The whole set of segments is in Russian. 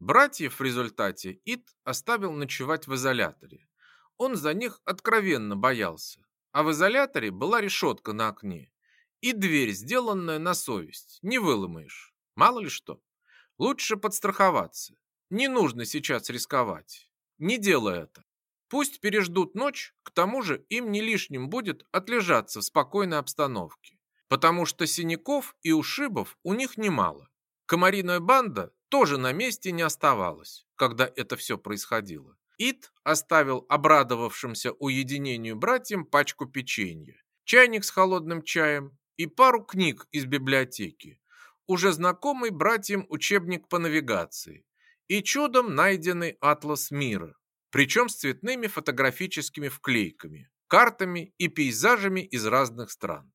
Братьев в результате Ит оставил ночевать в изоляторе. Он за них откровенно боялся. А в изоляторе была решетка на окне. И дверь, сделанная на совесть. Не выломаешь. Мало ли что. Лучше подстраховаться. Не нужно сейчас рисковать. Не делай это. Пусть переждут ночь, к тому же им не лишним будет отлежаться в спокойной обстановке. Потому что синяков и ушибов у них немало. Комариная банда тоже на месте не оставалась, когда это все происходило. Ит оставил обрадовавшимся уединению братьям пачку печенья, чайник с холодным чаем и пару книг из библиотеки, уже знакомый братьям учебник по навигации и чудом найденный атлас мира, причем с цветными фотографическими вклейками, картами и пейзажами из разных стран.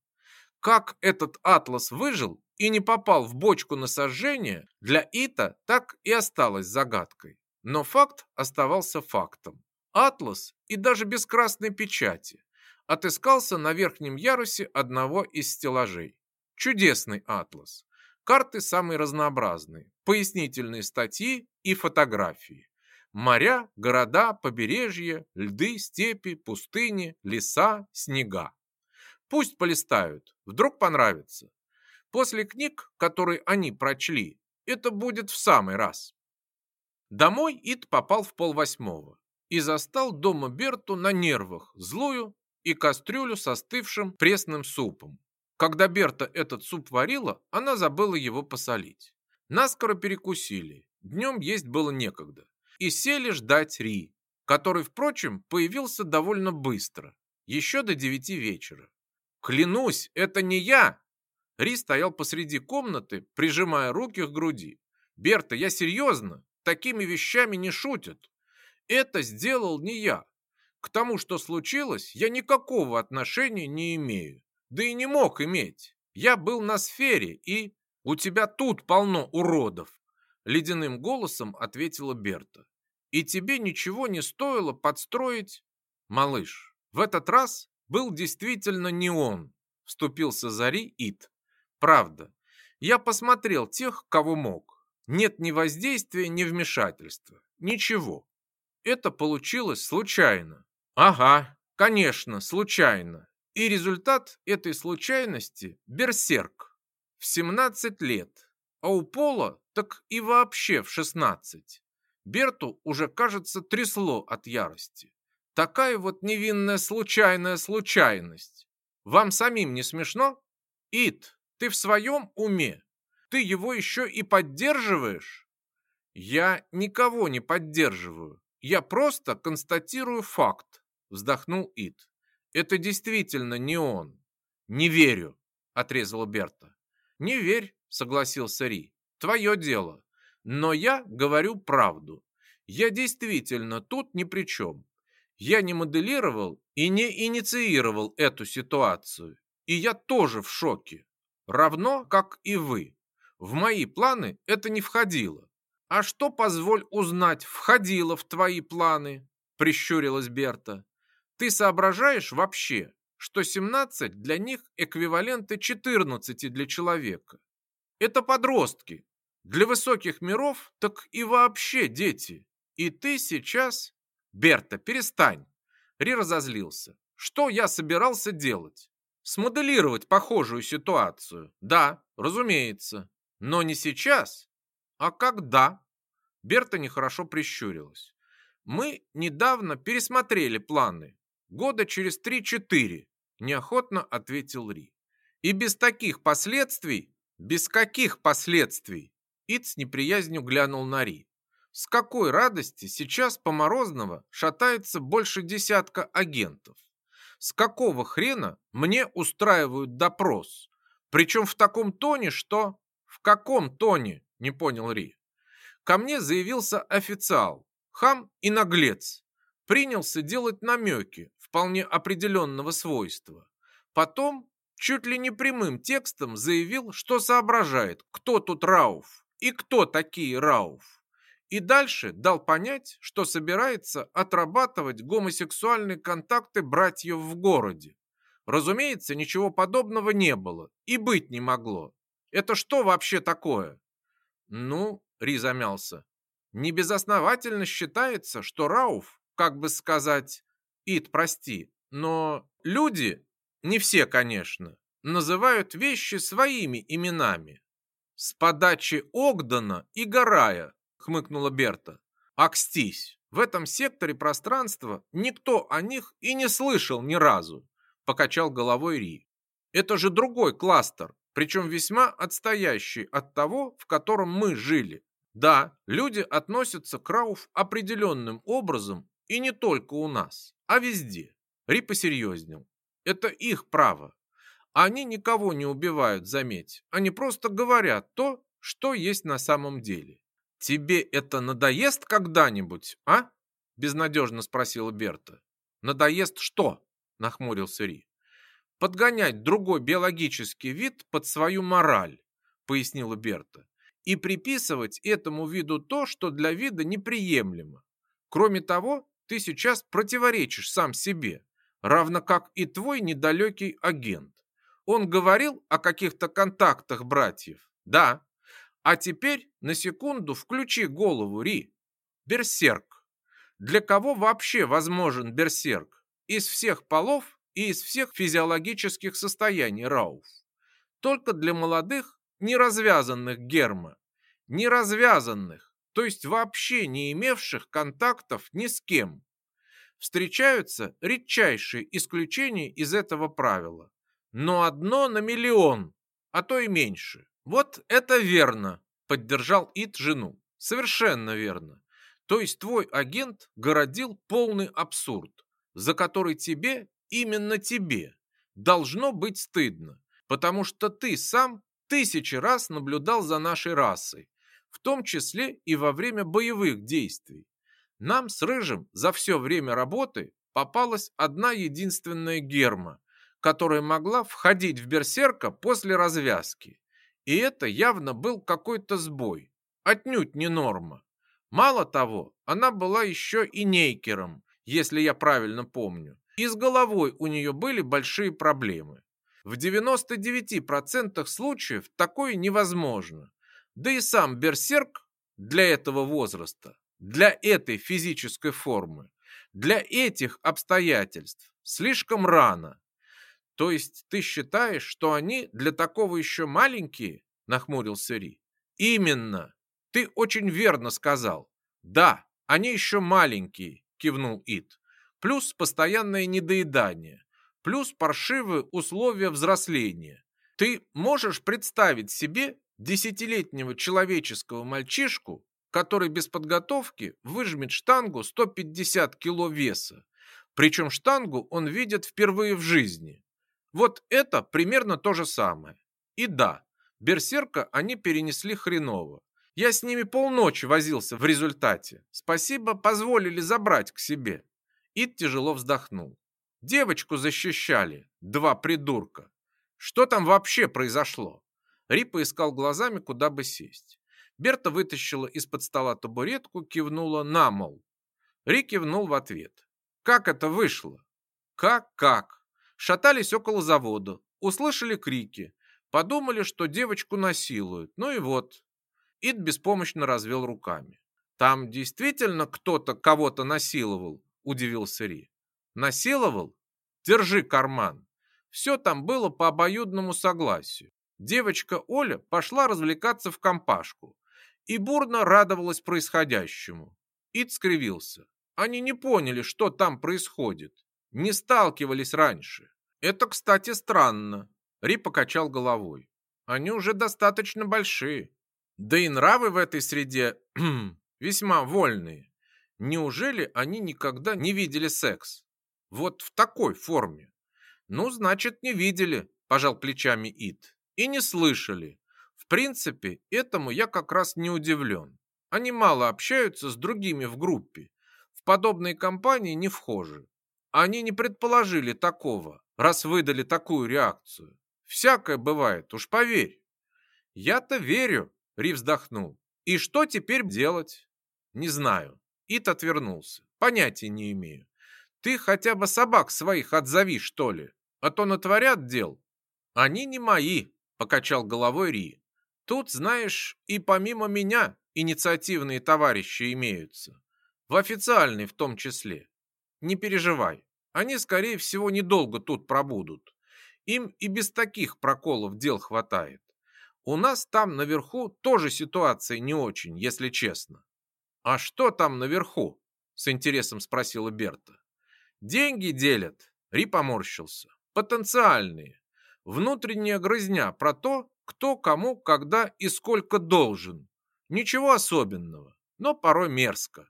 Как этот атлас выжил и не попал в бочку на сожжение, для Ита так и осталось загадкой. Но факт оставался фактом. Атлас и даже без красной печати отыскался на верхнем ярусе одного из стеллажей. Чудесный атлас. Карты самые разнообразные, пояснительные статьи и фотографии. Моря, города, побережья, льды, степи, пустыни, леса, снега. Пусть полистают, вдруг понравится. После книг, которые они прочли, это будет в самый раз. Домой Ит попал в полвосьмого и застал дома Берту на нервах, злую и кастрюлю со остывшим пресным супом. Когда Берта этот суп варила, она забыла его посолить. Наскоро перекусили, днем есть было некогда. И сели ждать Ри, который, впрочем, появился довольно быстро, еще до девяти вечера. «Клянусь, это не я!» Ри стоял посреди комнаты, прижимая руки к груди. «Берта, я серьезно, такими вещами не шутят. Это сделал не я. К тому, что случилось, я никакого отношения не имею. Да и не мог иметь. Я был на сфере, и... У тебя тут полно уродов!» Ледяным голосом ответила Берта. «И тебе ничего не стоило подстроить...» «Малыш, в этот раз был действительно не он», вступился Зари Ит. Правда, я посмотрел тех, кого мог. Нет ни воздействия, ни вмешательства. Ничего. Это получилось случайно. Ага, конечно, случайно. И результат этой случайности – берсерк. В 17 лет. А у Пола так и вообще в 16. Берту уже, кажется, трясло от ярости. Такая вот невинная случайная случайность. Вам самим не смешно? Ит, ты в своем уме? Ты его еще и поддерживаешь? Я никого не поддерживаю. Я просто констатирую факт, вздохнул Ит. Это действительно не он. Не верю, отрезала Берта. Не верь, согласился Ри. Твое дело. Но я говорю правду. Я действительно тут ни при чем. Я не моделировал и не инициировал эту ситуацию. И я тоже в шоке. Равно, как и вы. В мои планы это не входило. А что, позволь узнать, входило в твои планы? Прищурилась Берта. Ты соображаешь вообще, что 17 для них эквиваленты 14 для человека? Это подростки. Для высоких миров так и вообще дети. И ты сейчас... Берта, перестань. Ри разозлился. Что я собирался делать? Смоделировать похожую ситуацию. Да, разумеется. Но не сейчас, а когда. Берта нехорошо прищурилась. Мы недавно пересмотрели планы. Года через 3-4, неохотно ответил Ри. И без таких последствий, без каких последствий? Ид с неприязнью глянул на Ри. С какой радости сейчас по Морозного шатается больше десятка агентов? С какого хрена мне устраивают допрос? Причем в таком тоне, что... В каком тоне? Не понял Ри. Ко мне заявился официал, хам и наглец. Принялся делать намеки вполне определенного свойства. Потом чуть ли не прямым текстом заявил, что соображает, кто тут Рауф и кто такие Рауф и дальше дал понять, что собирается отрабатывать гомосексуальные контакты братьев в городе. Разумеется, ничего подобного не было и быть не могло. Это что вообще такое? Ну, Ри замялся. Небезосновательно считается, что Рауф, как бы сказать, Ид, прости, но люди, не все, конечно, называют вещи своими именами. С подачи Огдена и Гарая, хмыкнула Берта. Акстись, в этом секторе пространства никто о них и не слышал ни разу, покачал головой Ри. Это же другой кластер, причем весьма отстоящий от того, в котором мы жили. Да, люди относятся к Рауф определенным образом и не только у нас, а везде. Ри посерьезнел. Это их право. Они никого не убивают, заметь. Они просто говорят то, что есть на самом деле. Тебе это надоест когда-нибудь, а? Безнадежно спросила Берта. Надоест что? Нахмурился Ри. Подгонять другой биологический вид под свою мораль, пояснила Берта. И приписывать этому виду то, что для вида неприемлемо. Кроме того, ты сейчас противоречишь сам себе, равно как и твой недалекий агент. Он говорил о каких-то контактах братьев. Да. А теперь на секунду включи голову, Ри. Берсерк. Для кого вообще возможен берсерк? Из всех полов и из всех физиологических состояний Рауф. Только для молодых, неразвязанных герма. Неразвязанных, то есть вообще не имевших контактов ни с кем. Встречаются редчайшие исключения из этого правила. Но одно на миллион, а то и меньше. Вот это верно, поддержал Ит жену. Совершенно верно. То есть твой агент городил полный абсурд, за который тебе, именно тебе, должно быть стыдно, потому что ты сам тысячи раз наблюдал за нашей расой, в том числе и во время боевых действий. Нам с Рыжим за все время работы попалась одна единственная герма, которая могла входить в берсерка после развязки. И это явно был какой-то сбой, отнюдь не норма. Мало того, она была еще и нейкером, если я правильно помню. И с головой у нее были большие проблемы. В 99% случаев такое невозможно. Да и сам берсерк для этого возраста, для этой физической формы, для этих обстоятельств слишком рано. То есть ты считаешь, что они для такого еще маленькие? Нахмурился Ри. Именно. Ты очень верно сказал. Да, они еще маленькие, кивнул Ит. Плюс постоянное недоедание, плюс паршивые условия взросления. Ты можешь представить себе десятилетнего человеческого мальчишку, который без подготовки выжмет штангу 150 кило веса. Причем штангу он видит впервые в жизни. Вот это примерно то же самое. И да, берсерка они перенесли хреново. Я с ними полночи возился в результате. Спасибо, позволили забрать к себе. Ид тяжело вздохнул. Девочку защищали, два придурка. Что там вообще произошло? Рипа искал глазами, куда бы сесть. Берта вытащила из-под стола табуретку, кивнула на, мол. Ри кивнул в ответ. Как это вышло? Как-как? Шатались около завода, услышали крики, подумали, что девочку насилуют. Ну и вот. Ид беспомощно развел руками. Там действительно кто-то кого-то насиловал, удивился Ри. Насиловал? Держи карман. Все там было по обоюдному согласию. Девочка Оля пошла развлекаться в компашку и бурно радовалась происходящему. Ид скривился. Они не поняли, что там происходит. Не сталкивались раньше. Это, кстати, странно. Ри покачал головой. Они уже достаточно большие. Да и нравы в этой среде весьма вольные. Неужели они никогда не видели секс? Вот в такой форме. Ну, значит, не видели, пожал плечами Ид и не слышали. В принципе, этому я как раз не удивлен. Они мало общаются с другими в группе. В подобные компании не вхожи. Они не предположили такого, раз выдали такую реакцию. Всякое бывает, уж поверь. Я-то верю, Ри вздохнул. И что теперь делать? Не знаю. Ит отвернулся. Понятия не имею. Ты хотя бы собак своих отзови, что ли, а то натворят дел. Они не мои, покачал головой Ри. Тут, знаешь, и помимо меня инициативные товарищи имеются. В официальной в том числе. Не переживай, они, скорее всего, недолго тут пробудут. Им и без таких проколов дел хватает. У нас там наверху тоже ситуация не очень, если честно. А что там наверху? С интересом спросила Берта. Деньги делят. Ри поморщился. Потенциальные. Внутренняя грызня про то, кто кому, когда и сколько должен. Ничего особенного, но порой мерзко.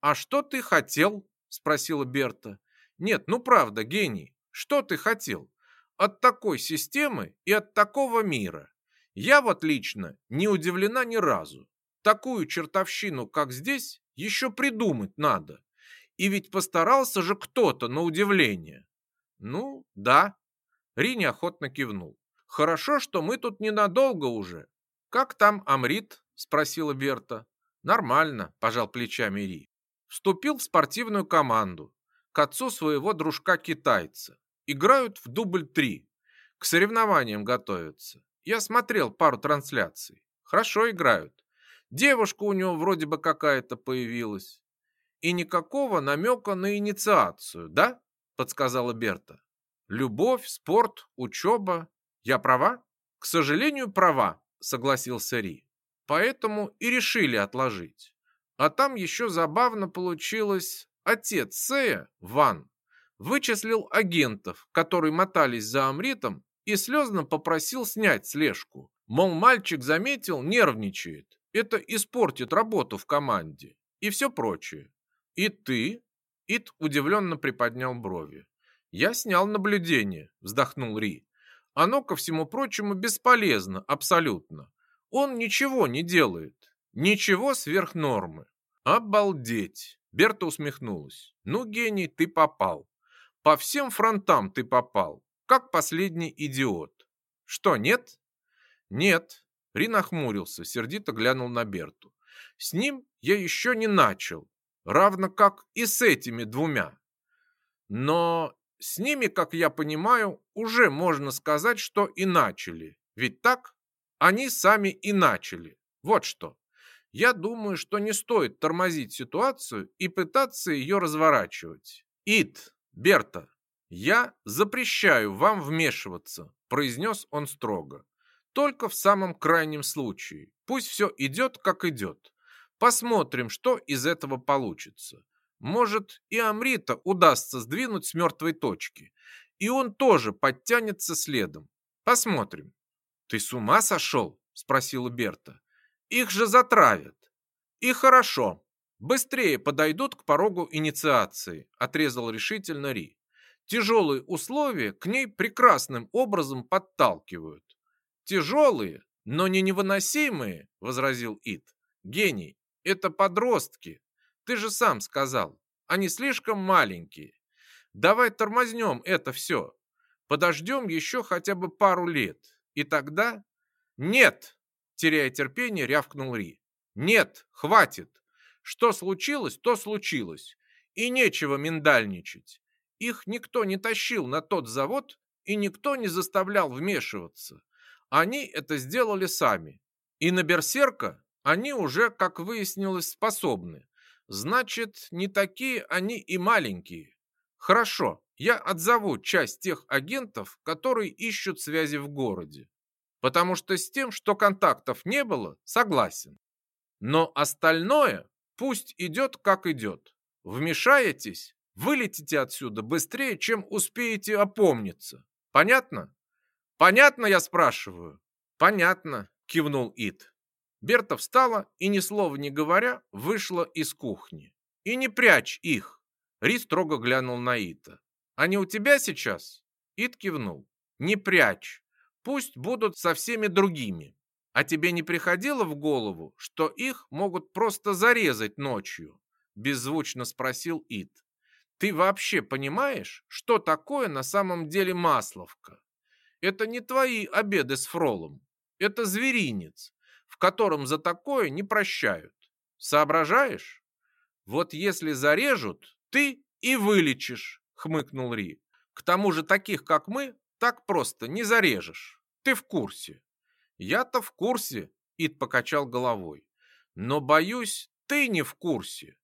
«А что ты хотел?» – спросила Берта. «Нет, ну правда, гений, что ты хотел? От такой системы и от такого мира. Я вот лично не удивлена ни разу. Такую чертовщину, как здесь, еще придумать надо. И ведь постарался же кто-то на удивление. Ну, да. Ри неохотно кивнул. Хорошо, что мы тут ненадолго уже. Как там Амрит? Спросила Берта. Нормально, пожал плечами Ри. Вступил в спортивную команду. К отцу своего дружка-китайца. Играют в дубль три. К соревнованиям готовятся. Я смотрел пару трансляций. Хорошо играют. Девушка у него вроде бы какая-то появилась. И никакого намека на инициацию, да? Подсказала Берта. Любовь, спорт, учеба. Я права? К сожалению, права, согласился Ри. Поэтому и решили отложить. А там еще забавно получилось. Отец Сея, Ван, вычислил агентов, которые мотались за Амритом и слезно попросил снять слежку. Мол, мальчик заметил, нервничает. Это испортит работу в команде и все прочее. И ты? Ит удивленно приподнял брови. Я снял наблюдение, вздохнул Ри. Оно, ко всему прочему, бесполезно, абсолютно. Он ничего не делает. Ничего сверх нормы. Обалдеть! Берта усмехнулась. Ну, гений, ты попал. По всем фронтам ты попал, как последний идиот. Что, нет? Нет, Ри нахмурился, сердито глянул на Берту. С ним я еще не начал, равно как и с этими двумя. Но с ними, как я понимаю, уже можно сказать, что и начали. Ведь так? Они сами и начали. Вот что. Я думаю, что не стоит тормозить ситуацию и пытаться ее разворачивать. Ит, Берта, я запрещаю вам вмешиваться, произнес он строго. Только в самом крайнем случае. Пусть все идет, как идет. Посмотрим, что из этого получится. Может, и Амрита удастся сдвинуть с мертвой точки. И он тоже подтянется следом. Посмотрим. «Ты с ума сошел?» – спросила Берта. «Их же затравят». «И хорошо. Быстрее подойдут к порогу инициации», – отрезал решительно Ри. «Тяжелые условия к ней прекрасным образом подталкивают. Тяжелые, но не невыносимые, возразил Ит. Гений, это подростки. Ты же сам сказал, они слишком маленькие. Давай тормознем это все. Подождем еще хотя бы пару лет. И тогда... Нет, теряя терпение, рявкнул Ри. Нет, хватит. Что случилось, то случилось. И нечего миндальничать. Их никто не тащил на тот завод, и никто не заставлял вмешиваться. Они это сделали сами. И на берсерка они уже, как выяснилось, способны. Значит, не такие они и маленькие. Хорошо, я отзову часть тех агентов, которые ищут связи в городе. Потому что с тем, что контактов не было, согласен. Но остальное пусть идет, как идет. Вмешаетесь, вылетите отсюда быстрее, чем успеете опомниться. Понятно? «Понятно, я спрашиваю?» «Понятно», – кивнул Ит. Берта встала и, ни слова не говоря, вышла из кухни. «И не прячь их!» Ри строго глянул на Ита. «Они у тебя сейчас?» Ит кивнул. «Не прячь. Пусть будут со всеми другими. А тебе не приходило в голову, что их могут просто зарезать ночью?» Беззвучно спросил Ит. «Ты вообще понимаешь, что такое на самом деле Масловка?» Это не твои обеды с фролом. Это зверинец, в котором за такое не прощают. Соображаешь? Вот если зарежут, ты и вылечишь, хмыкнул Ри. К тому же таких, как мы, так просто не зарежешь. Ты в курсе. Я-то в курсе, Ид покачал головой. Но, боюсь, ты не в курсе.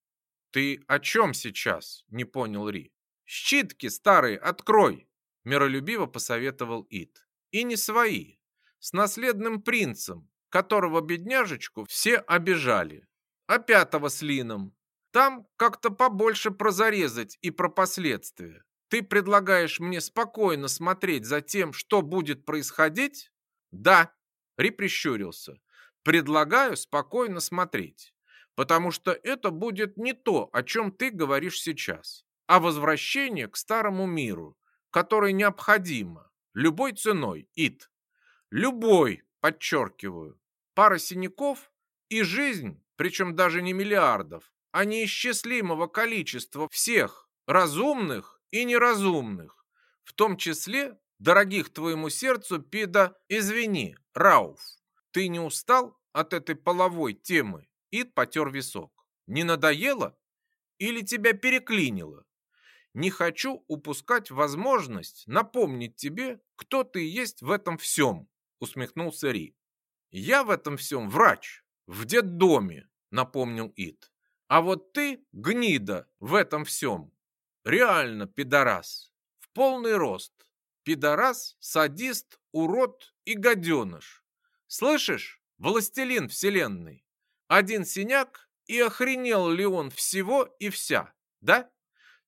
Ты о чем сейчас? Не понял Ри. Щитки старые открой, миролюбиво посоветовал Ит. И не свои, с наследным принцем, которого бедняжечку все обижали. А пятого с Лином. Там как-то побольше про зарезать и про последствия. Ты предлагаешь мне спокойно смотреть за тем, что будет происходить? Да, Ри прищурился. Предлагаю спокойно смотреть, потому что это будет не то, о чем ты говоришь сейчас, а возвращение к старому миру, которое необходимо, любой ценой, Ит. Любой, подчеркиваю. Пара синяков и жизнь, причем даже не миллиардов, а неисчислимого количества всех разумных и неразумных, в том числе дорогих твоему сердцу пида, извини, Рауф. Ты не устал от этой половой темы? Ид потер висок. Не надоело? Или тебя переклинило? Не хочу упускать возможность напомнить тебе, кто ты есть в этом всем, усмехнулся Ри. Я в этом всем врач, в детдоме, напомнил Ид. А вот ты, гнида, в этом всем. Реально пидорас. В полный рост. Пидорас, садист, урод и гаденыш. Слышишь, властелин вселенной? Один синяк, и охренел ли он всего и вся, да?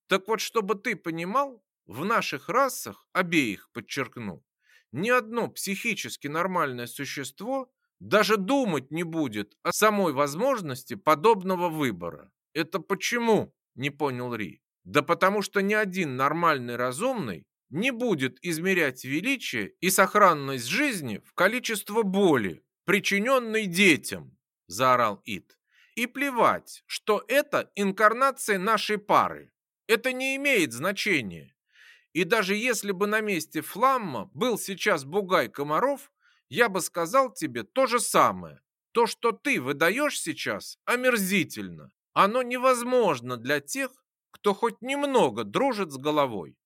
Так вот, чтобы ты понимал, в наших расах, обеих подчеркну, ни одно психически нормальное существо даже думать не будет о самой возможности подобного выбора. Это почему? Не понял Ри. Да потому что ни один нормальный разумный не будет измерять величие и сохранность жизни в количество боли, причиненной детям, заорал Ит. И плевать, что это инкарнация нашей пары. Это не имеет значения. И даже если бы на месте Фламма был сейчас Бугай Комаров, я бы сказал тебе то же самое. То, что ты выдаешь сейчас, омерзительно. Оно невозможно для тех, кто хоть немного дружит с головой.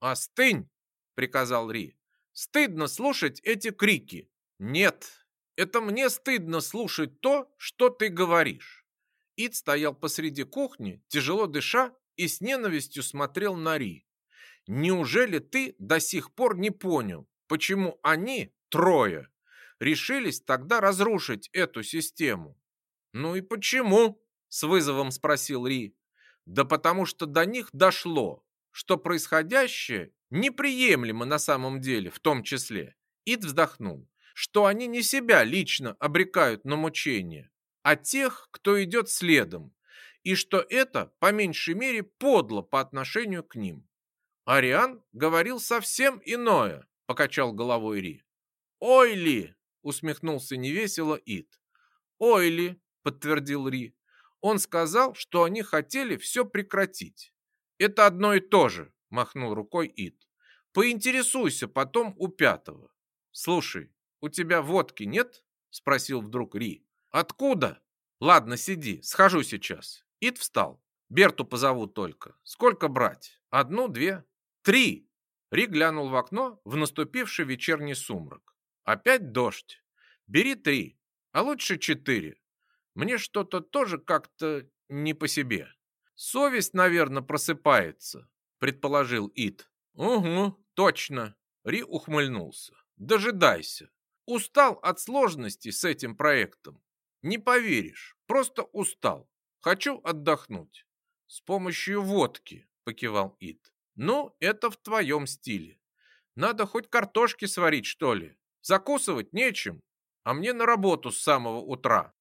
«Остынь!» — приказал Ри. «Стыдно слушать эти крики!» «Нет, это мне стыдно слушать то, что ты говоришь!» Ид стоял посреди кухни, тяжело дыша, и с ненавистью смотрел на Ри. «Неужели ты до сих пор не понял, почему они, трое, решились тогда разрушить эту систему?» «Ну и почему?» — с вызовом спросил Ри. Да потому что до них дошло, что происходящее неприемлемо на самом деле, в том числе. Ид вздохнул, что они не себя лично обрекают на мучение, а тех, кто идет следом, и что это, по меньшей мере, подло по отношению к ним. Ариан говорил совсем иное, покачал головой Ри. «Ой ли!» — усмехнулся невесело Ид. «Ой ли!» — подтвердил Ри. Он сказал, что они хотели все прекратить. Это одно и то же, махнул рукой Ид. Поинтересуйся потом у пятого. Слушай, у тебя водки нет? Спросил вдруг Ри. Откуда? Ладно, сиди, схожу сейчас. Ид встал. Берту позову только. Сколько брать? Одну, две? Три! Ри глянул в окно в наступивший вечерний сумрак. Опять дождь. Бери три, а лучше четыре. Мне что-то тоже как-то не по себе. Совесть, наверное, просыпается, предположил Ит. Угу, точно. Ри ухмыльнулся. Дожидайся. Устал от сложностей с этим проектом. Не поверишь, просто устал. Хочу отдохнуть. С помощью водки, покивал Ит. Ну, это в твоем стиле. Надо хоть картошки сварить, что ли. Закусывать нечем, а мне на работу с самого утра.